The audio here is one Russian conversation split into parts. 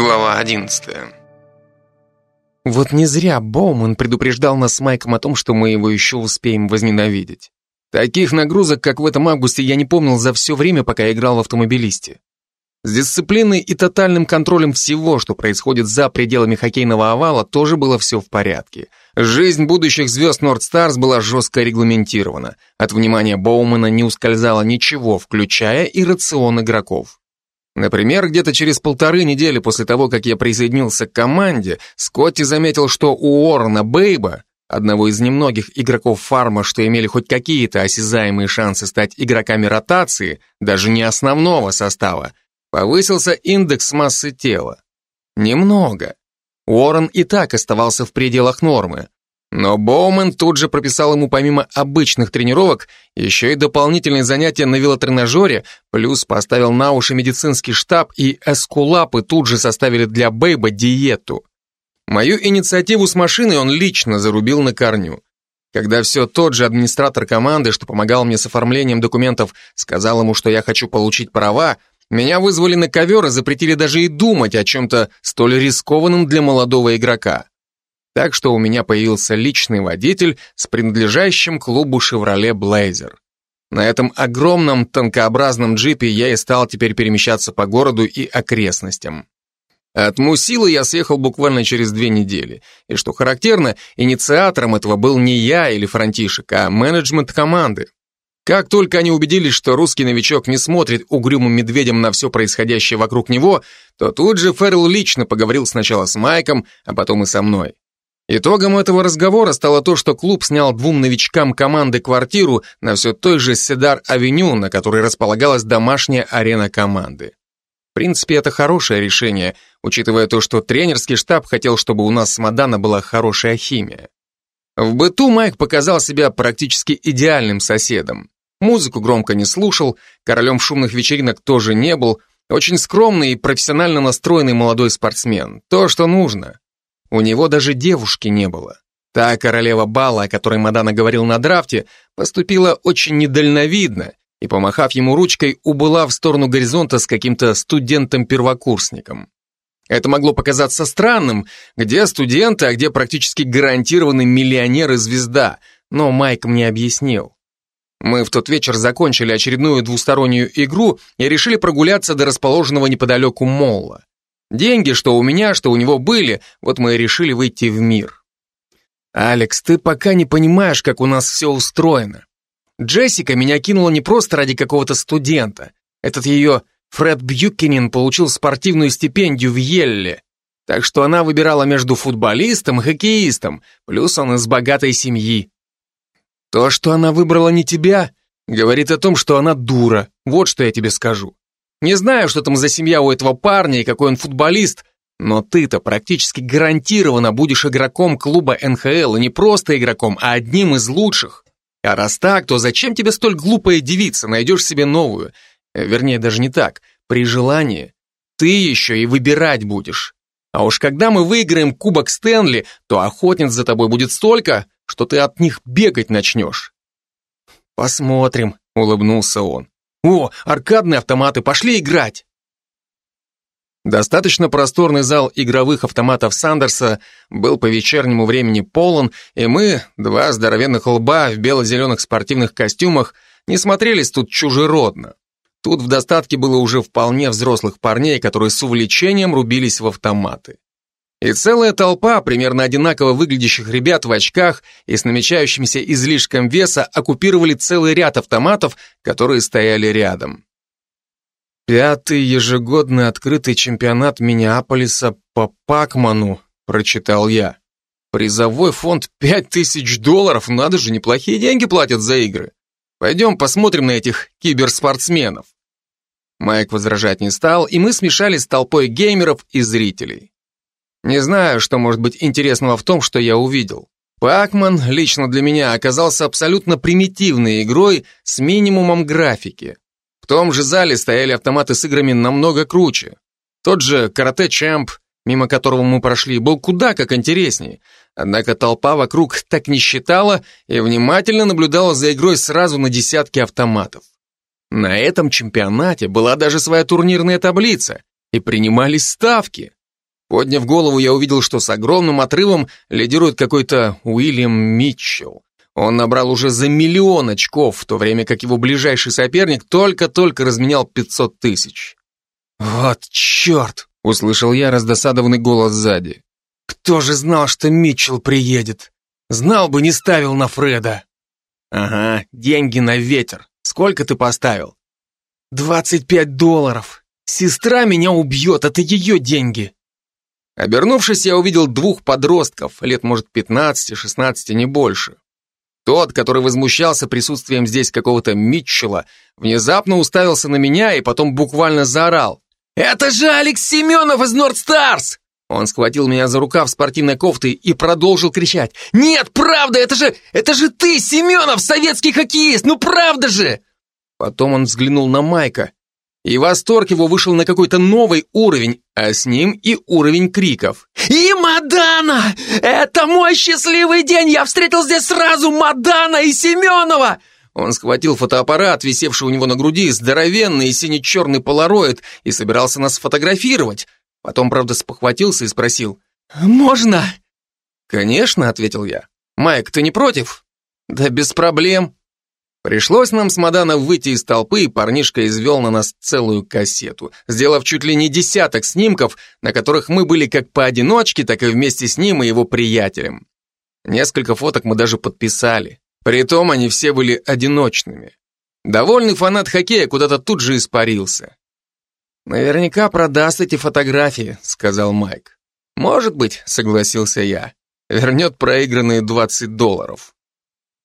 Глава 11. Вот не зря Боуман предупреждал нас с Майком о том, что мы его еще успеем возненавидеть. Таких нагрузок, как в этом августе, я не помнил за все время, пока играл в автомобилисте. С дисциплиной и тотальным контролем всего, что происходит за пределами хоккейного овала, тоже было все в порядке. Жизнь будущих звезд Норд Старс была жестко регламентирована. От внимания Боумана не ускользало ничего, включая и рацион игроков. Например, где-то через полторы недели после того, как я присоединился к команде, Скотти заметил, что у Уоррена Бейба, одного из немногих игроков фарма, что имели хоть какие-то осязаемые шансы стать игроками ротации, даже не основного состава, повысился индекс массы тела. Немного. Уоррен и так оставался в пределах нормы, но Боумен тут же прописал ему помимо обычных тренировок еще и дополнительные занятия на велотренажере, плюс поставил на уши медицинский штаб и эскулапы тут же составили для Бейба диету. Мою инициативу с машиной он лично зарубил на корню. Когда все тот же администратор команды, что помогал мне с оформлением документов, сказал ему, что я хочу получить права, меня вызвали на ковер и запретили даже и думать о чем-то столь рискованном для молодого игрока. Так что у меня появился личный водитель с принадлежащим клубу Chevrolet Blazer. На этом огромном танкообразном джипе я и стал теперь перемещаться по городу и окрестностям. От Мусилы я съехал буквально через две недели. И что характерно, инициатором этого был не я или Франтишек, а менеджмент команды. Как только они убедились, что русский новичок не смотрит угрюмым медведем на все происходящее вокруг него, то тут же Феррелл лично поговорил сначала с Майком, а потом и со мной. Итогом этого разговора стало то, что клуб снял двум новичкам команды квартиру на все той же Седар-авеню, на которой располагалась домашняя арена команды. В принципе, это хорошее решение, учитывая то, что тренерский штаб хотел, чтобы у нас с Мадана была хорошая химия. В быту Майк показал себя практически идеальным соседом. Музыку громко не слушал, королем шумных вечеринок тоже не был, очень скромный и профессионально настроенный молодой спортсмен. То, что нужно. У него даже девушки не было. Та королева бала, о которой Мадана говорил на драфте, поступила очень недальновидно и, помахав ему ручкой, убыла в сторону горизонта с каким-то студентом-первокурсником. Это могло показаться странным, где студенты, а где практически гарантированный миллионер и звезда, но Майк мне объяснил. Мы в тот вечер закончили очередную двустороннюю игру и решили прогуляться до расположенного неподалеку молла. Деньги, что у меня, что у него были, вот мы и решили выйти в мир. Алекс, ты пока не понимаешь, как у нас все устроено. Джессика меня кинула не просто ради какого-то студента. Этот ее Фред Бьюкинин получил спортивную стипендию в Йелле. Так что она выбирала между футболистом и хоккеистом, плюс он из богатой семьи. То, что она выбрала не тебя, говорит о том, что она дура. Вот что я тебе скажу. Не знаю, что там за семья у этого парня и какой он футболист, но ты-то практически гарантированно будешь игроком клуба НХЛ, и не просто игроком, а одним из лучших. А раз так, то зачем тебе столь глупая девица, найдешь себе новую? Э, вернее, даже не так. При желании ты еще и выбирать будешь. А уж когда мы выиграем Кубок Стэнли, то охотниц за тобой будет столько, что ты от них бегать начнешь. Посмотрим, улыбнулся он. О, аркадные автоматы, пошли играть! Достаточно просторный зал игровых автоматов Сандерса был по вечернему времени полон, и мы, два здоровенных лба в бело-зеленых спортивных костюмах, не смотрелись тут чужеродно. Тут в достатке было уже вполне взрослых парней, которые с увлечением рубились в автоматы. И целая толпа примерно одинаково выглядящих ребят в очках и с намечающимся излишком веса оккупировали целый ряд автоматов, которые стояли рядом. «Пятый ежегодный открытый чемпионат Миннеаполиса по Пакману», прочитал я. «Призовой фонд пять тысяч долларов, надо же, неплохие деньги платят за игры. Пойдем посмотрим на этих киберспортсменов». Майк возражать не стал, и мы смешались с толпой геймеров и зрителей. Не знаю, что может быть интересного в том, что я увидел. Пакман лично для меня оказался абсолютно примитивной игрой с минимумом графики. В том же зале стояли автоматы с играми намного круче. Тот же Карате Чамп, мимо которого мы прошли, был куда как интереснее. Однако толпа вокруг так не считала и внимательно наблюдала за игрой сразу на десятки автоматов. На этом чемпионате была даже своя турнирная таблица, и принимались ставки. Подняв голову, я увидел, что с огромным отрывом лидирует какой-то Уильям Митчелл. Он набрал уже за миллион очков, в то время как его ближайший соперник только-только разменял 500 тысяч. «Вот черт!» — услышал я раздосадованный голос сзади. «Кто же знал, что Митчелл приедет? Знал бы, не ставил на Фреда!» «Ага, деньги на ветер. Сколько ты поставил?» «Двадцать пять долларов. Сестра меня убьет, это ее деньги!» Обернувшись, я увидел двух подростков, лет, может, 15-16, не больше. Тот, который возмущался присутствием здесь какого-то Митчелла, внезапно уставился на меня и потом буквально заорал. «Это же Алекс Семенов из Норд Старс!» Он схватил меня за рукав спортивной кофты и продолжил кричать. «Нет, правда, это же, это же ты, Семенов, советский хоккеист, ну правда же!» Потом он взглянул на Майка, и восторг его вышел на какой-то новый уровень, а с ним и уровень криков. «И Мадана! Это мой счастливый день! Я встретил здесь сразу Мадана и Семенова!» Он схватил фотоаппарат, висевший у него на груди, здоровенный сине-черный полароид, и собирался нас сфотографировать. Потом, правда, спохватился и спросил. «Можно?» «Конечно», — ответил я. «Майк, ты не против?» «Да без проблем», Пришлось нам с Мадана выйти из толпы, и парнишка извел на нас целую кассету, сделав чуть ли не десяток снимков, на которых мы были как поодиночке, так и вместе с ним и его приятелем. Несколько фоток мы даже подписали. Притом они все были одиночными. Довольный фанат хоккея куда-то тут же испарился. «Наверняка продаст эти фотографии», — сказал Майк. «Может быть», — согласился я. «Вернет проигранные 20 долларов».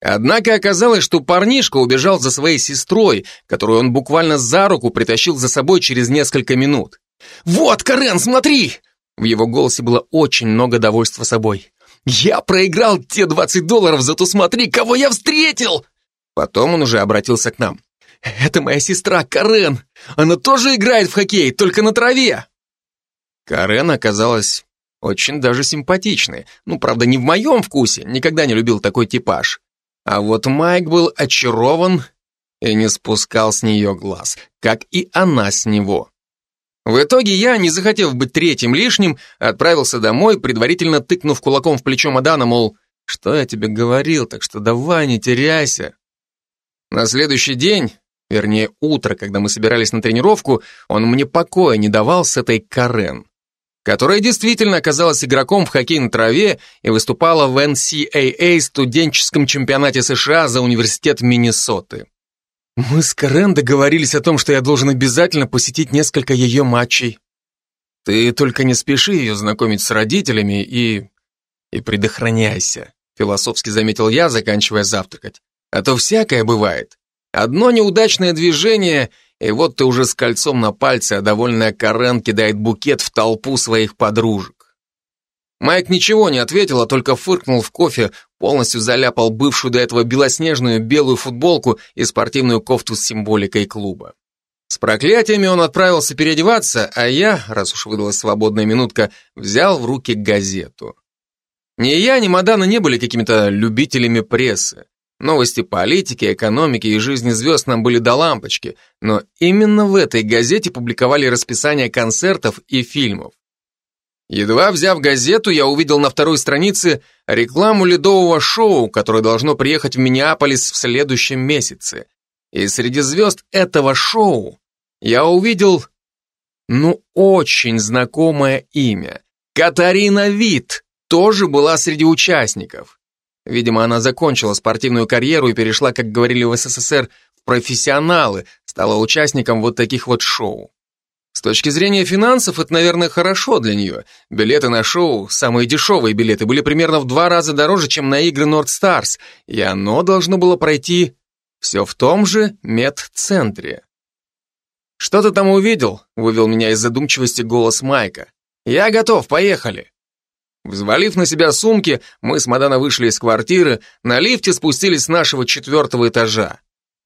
Однако оказалось, что парнишка убежал за своей сестрой, которую он буквально за руку притащил за собой через несколько минут. «Вот, Карен, смотри!» В его голосе было очень много довольства собой. «Я проиграл те 20 долларов, зато смотри, кого я встретил!» Потом он уже обратился к нам. «Это моя сестра Карен. Она тоже играет в хоккей, только на траве!» Карен оказалась очень даже симпатичной. Ну, правда, не в моем вкусе, никогда не любил такой типаж. А вот Майк был очарован и не спускал с нее глаз, как и она с него. В итоге я, не захотев быть третьим лишним, отправился домой, предварительно тыкнув кулаком в плечо Мадана, мол, что я тебе говорил, так что давай не теряйся. На следующий день, вернее утро, когда мы собирались на тренировку, он мне покоя не давал с этой Карен которая действительно оказалась игроком в хоккей на траве и выступала в NCAA студенческом чемпионате США за университет Миннесоты. Мы с Карен договорились о том, что я должен обязательно посетить несколько ее матчей. Ты только не спеши ее знакомить с родителями и... и предохраняйся, философски заметил я, заканчивая завтракать. А то всякое бывает. Одно неудачное движение — и вот ты уже с кольцом на пальце, а довольная Карен кидает букет в толпу своих подружек. Майк ничего не ответил, а только фыркнул в кофе, полностью заляпал бывшую до этого белоснежную белую футболку и спортивную кофту с символикой клуба. С проклятиями он отправился переодеваться, а я, раз уж выдалась свободная минутка, взял в руки газету. Ни я, ни Мадана не были какими-то любителями прессы. Новости политики, экономики и жизни звезд нам были до лампочки, но именно в этой газете публиковали расписание концертов и фильмов. Едва взяв газету, я увидел на второй странице рекламу ледового шоу, которое должно приехать в Миннеаполис в следующем месяце. И среди звезд этого шоу я увидел, ну, очень знакомое имя. Катарина Вит тоже была среди участников. Видимо, она закончила спортивную карьеру и перешла, как говорили в СССР, в профессионалы, стала участником вот таких вот шоу. С точки зрения финансов, это, наверное, хорошо для нее. Билеты на шоу, самые дешевые билеты, были примерно в два раза дороже, чем на игры Nord Stars, и оно должно было пройти все в том же медцентре. «Что ты там увидел?» — вывел меня из задумчивости голос Майка. «Я готов, поехали!» Взвалив на себя сумки, мы с Мадана вышли из квартиры, на лифте спустились с нашего четвертого этажа.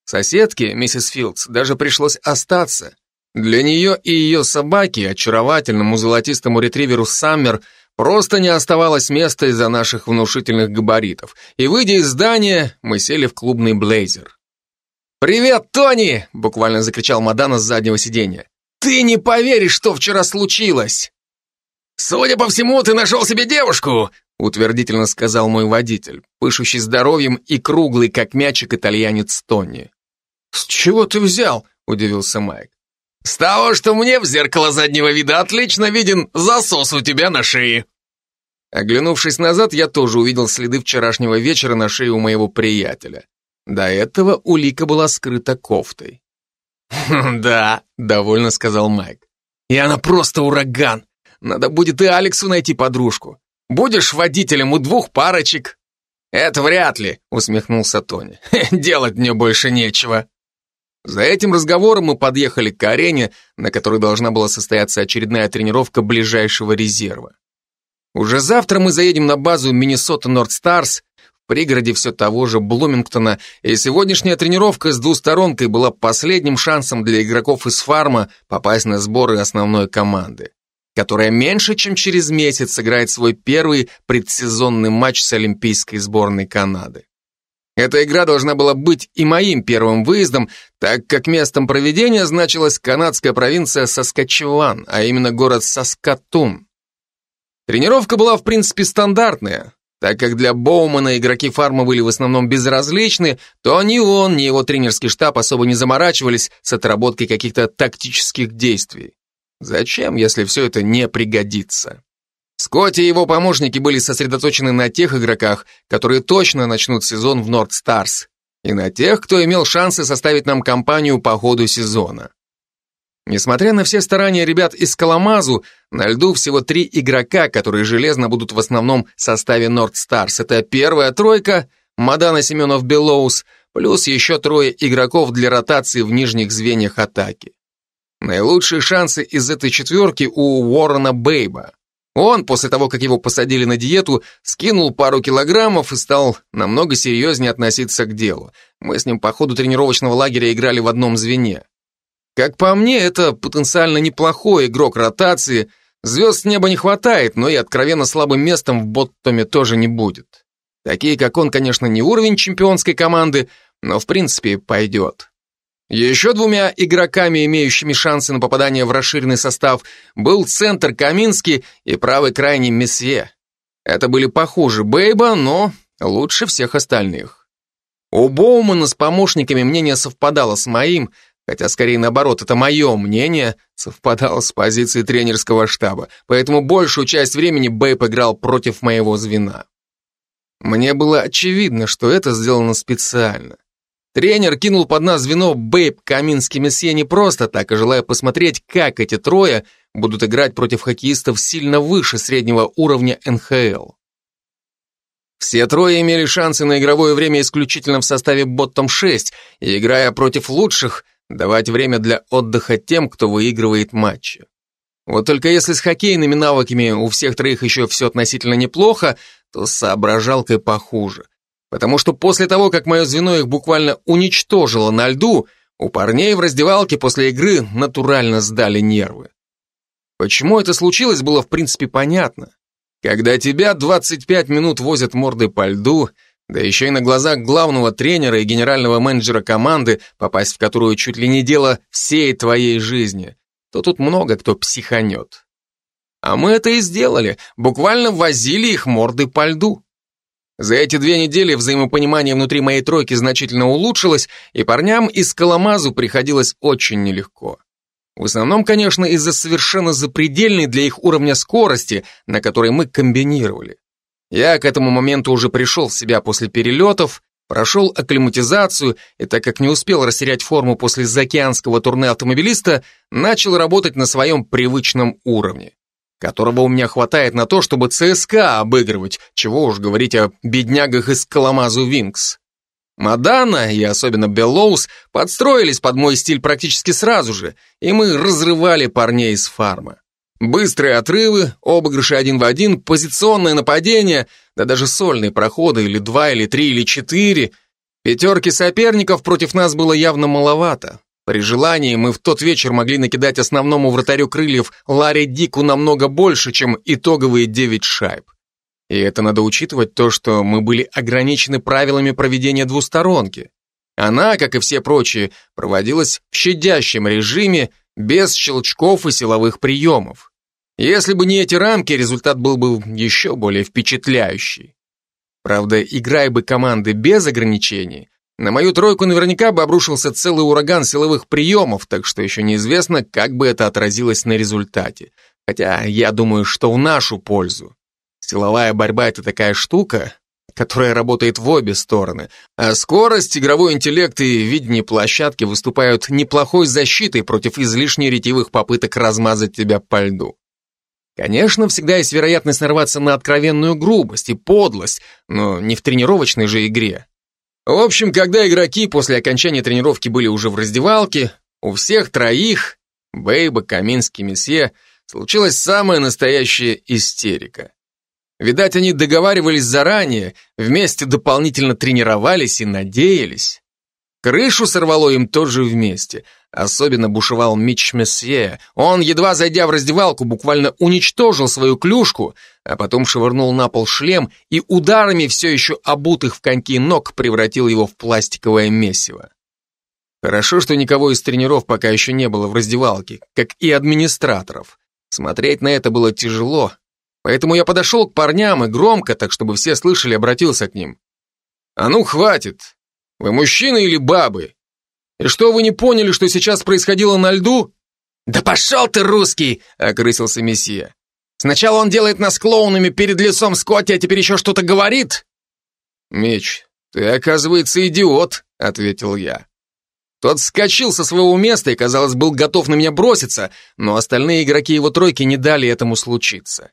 Соседке, миссис Филдс, даже пришлось остаться. Для нее и ее собаки, очаровательному золотистому ретриверу Саммер, просто не оставалось места из-за наших внушительных габаритов. И, выйдя из здания, мы сели в клубный блейзер. «Привет, Тони!» — буквально закричал Мадана с заднего сиденья. «Ты не поверишь, что вчера случилось!» «Судя по всему, ты нашел себе девушку!» утвердительно сказал мой водитель, пышущий здоровьем и круглый, как мячик, итальянец Тони. «С чего ты взял?» – удивился Майк. «С того, что мне в зеркало заднего вида отлично виден засос у тебя на шее». Оглянувшись назад, я тоже увидел следы вчерашнего вечера на шее у моего приятеля. До этого улика была скрыта кофтой. «Да», — довольно сказал Майк. «И она просто ураган. Надо будет и Алексу найти подружку. Будешь водителем у двух парочек». «Это вряд ли», — усмехнулся Тони. «Делать мне больше нечего». За этим разговором мы подъехали к арене, на которой должна была состояться очередная тренировка ближайшего резерва. Уже завтра мы заедем на базу Миннесота Норд Старс в пригороде все того же Блумингтона, и сегодняшняя тренировка с двусторонкой была последним шансом для игроков из фарма попасть на сборы основной команды, которая меньше чем через месяц сыграет свой первый предсезонный матч с Олимпийской сборной Канады. Эта игра должна была быть и моим первым выездом, так как местом проведения значилась канадская провинция Саскачеван, а именно город Саскатун. Тренировка была в принципе стандартная. Так как для Боумана игроки фарма были в основном безразличны, то ни он, ни его тренерский штаб особо не заморачивались с отработкой каких-то тактических действий. Зачем, если все это не пригодится? Скотти и его помощники были сосредоточены на тех игроках, которые точно начнут сезон в Норд Старс, и на тех, кто имел шансы составить нам компанию по ходу сезона. Несмотря на все старания ребят из Каламазу, на льду всего три игрока, которые железно будут в основном составе Норд Старс. Это первая тройка, Мадана Семенов Белоус, плюс еще трое игроков для ротации в нижних звеньях атаки. Наилучшие шансы из этой четверки у Уоррена Бейба. Он, после того, как его посадили на диету, скинул пару килограммов и стал намного серьезнее относиться к делу. Мы с ним по ходу тренировочного лагеря играли в одном звене. Как по мне, это потенциально неплохой игрок ротации. Звезд с неба не хватает, но и откровенно слабым местом в Боттоме тоже не будет. Такие, как он, конечно, не уровень чемпионской команды, но в принципе пойдет. Еще двумя игроками, имеющими шансы на попадание в расширенный состав, был центр Каминский и правый крайний Месье. Это были похуже Бейба, но лучше всех остальных. У Боумана с помощниками мнение совпадало с моим, хотя скорее наоборот, это мое мнение совпадало с позицией тренерского штаба, поэтому большую часть времени Бейб играл против моего звена. Мне было очевидно, что это сделано специально. Тренер кинул под нас звено Бейб Каминский Месье не просто так, а желая посмотреть, как эти трое будут играть против хоккеистов сильно выше среднего уровня НХЛ. Все трое имели шансы на игровое время исключительно в составе Боттом-6, и играя против лучших, давать время для отдыха тем, кто выигрывает матчи. Вот только если с хоккейными навыками у всех троих еще все относительно неплохо, то с соображалкой похуже. Потому что после того, как мое звено их буквально уничтожило на льду, у парней в раздевалке после игры натурально сдали нервы. Почему это случилось, было в принципе понятно. Когда тебя 25 минут возят мордой по льду, да еще и на глазах главного тренера и генерального менеджера команды, попасть в которую чуть ли не дело всей твоей жизни, то тут много кто психанет. А мы это и сделали, буквально возили их морды по льду. За эти две недели взаимопонимание внутри моей тройки значительно улучшилось, и парням из Коломазу приходилось очень нелегко. В основном, конечно, из-за совершенно запредельной для их уровня скорости, на которой мы комбинировали. Я к этому моменту уже пришел в себя после перелетов, прошел акклиматизацию, и так как не успел растерять форму после заокеанского турне автомобилиста, начал работать на своем привычном уровне которого у меня хватает на то, чтобы ЦСКА обыгрывать, чего уж говорить о беднягах из Каламазу Вингс. Мадана и особенно Беллоус подстроились под мой стиль практически сразу же, и мы разрывали парней из фарма. Быстрые отрывы, обыгрыши один в один, позиционное нападение, да даже сольные проходы, или два, или три, или четыре. Пятерки соперников против нас было явно маловато. При желании мы в тот вечер могли накидать основному вратарю крыльев Ларри Дику намного больше, чем итоговые 9 шайб. И это надо учитывать то, что мы были ограничены правилами проведения двусторонки. Она, как и все прочие, проводилась в щадящем режиме, без щелчков и силовых приемов. Если бы не эти рамки, результат был бы еще более впечатляющий. Правда, играя бы команды без ограничений, на мою тройку наверняка бы обрушился целый ураган силовых приемов, так что еще неизвестно, как бы это отразилось на результате. Хотя я думаю, что в нашу пользу. Силовая борьба — это такая штука, которая работает в обе стороны, а скорость, игровой интеллект и видение площадки выступают неплохой защитой против излишне ретивых попыток размазать тебя по льду. Конечно, всегда есть вероятность нарваться на откровенную грубость и подлость, но не в тренировочной же игре. В общем, когда игроки после окончания тренировки были уже в раздевалке, у всех троих, Бейба, Каминский, Месье, случилась самая настоящая истерика. Видать, они договаривались заранее, вместе дополнительно тренировались и надеялись. Крышу сорвало им тоже вместе. Особенно бушевал Митч Месье. Он, едва зайдя в раздевалку, буквально уничтожил свою клюшку, а потом швырнул на пол шлем и ударами все еще обутых в коньки ног превратил его в пластиковое месиво. Хорошо, что никого из тренеров пока еще не было в раздевалке, как и администраторов. Смотреть на это было тяжело, Поэтому я подошел к парням и громко, так чтобы все слышали, обратился к ним. «А ну, хватит! Вы мужчины или бабы? И что, вы не поняли, что сейчас происходило на льду?» «Да пошел ты, русский!» — окрысился Мессия. «Сначала он делает нас клоунами перед лицом Скотти, а теперь еще что-то говорит!» «Меч, ты, оказывается, идиот!» — ответил я. Тот вскочил со своего места и, казалось, был готов на меня броситься, но остальные игроки его тройки не дали этому случиться.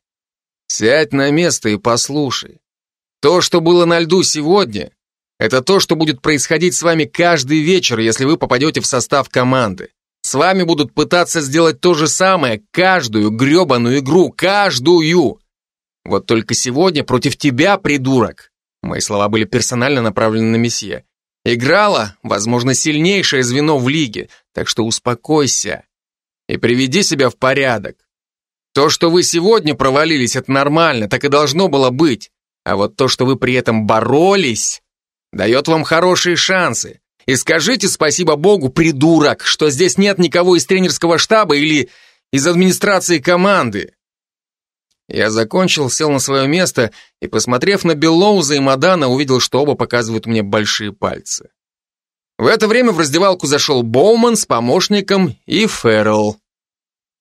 Сядь на место и послушай. То, что было на льду сегодня, это то, что будет происходить с вами каждый вечер, если вы попадете в состав команды. С вами будут пытаться сделать то же самое каждую гребаную игру, каждую. Вот только сегодня против тебя, придурок, мои слова были персонально направлены на месье, играла, возможно, сильнейшее звено в лиге, так что успокойся и приведи себя в порядок. То, что вы сегодня провалились, это нормально, так и должно было быть. А вот то, что вы при этом боролись, дает вам хорошие шансы. И скажите спасибо Богу, придурок, что здесь нет никого из тренерского штаба или из администрации команды. Я закончил, сел на свое место и, посмотрев на Беллоуза и Мадана, увидел, что оба показывают мне большие пальцы. В это время в раздевалку зашел Боуман с помощником и Феррелл.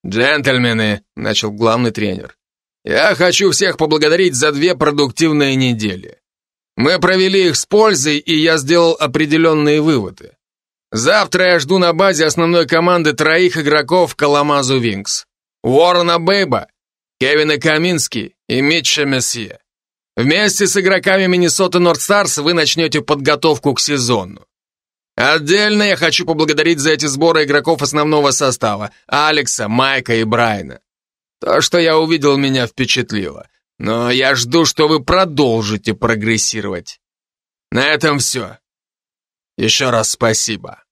«Джентльмены», — начал главный тренер, «я хочу всех поблагодарить за две продуктивные недели. Мы провели их с пользой, и я сделал определенные выводы. Завтра я жду на базе основной команды троих игроков Каламазу Винкс. Уоррена Бейба, Кевина Камински и Митча Месье. Вместе с игроками Миннесота Нордстарс вы начнете подготовку к сезону. Отдельно я хочу поблагодарить за эти сборы игроков основного состава, Алекса, Майка и Брайна. То, что я увидел, меня впечатлило. Но я жду, что вы продолжите прогрессировать. На этом все. Еще раз спасибо.